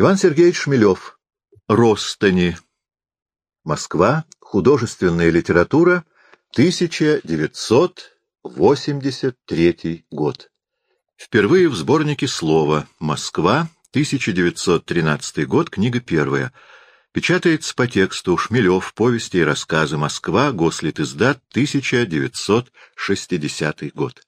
Иван Сергеевич Шмелев. Ростани. Москва. Художественная литература. 1983 год. Впервые в сборнике слова «Москва», 1913 год, книга первая. Печатается по тексту Шмелев, повести и рассказы «Москва», Гослитиздат, 1960 год.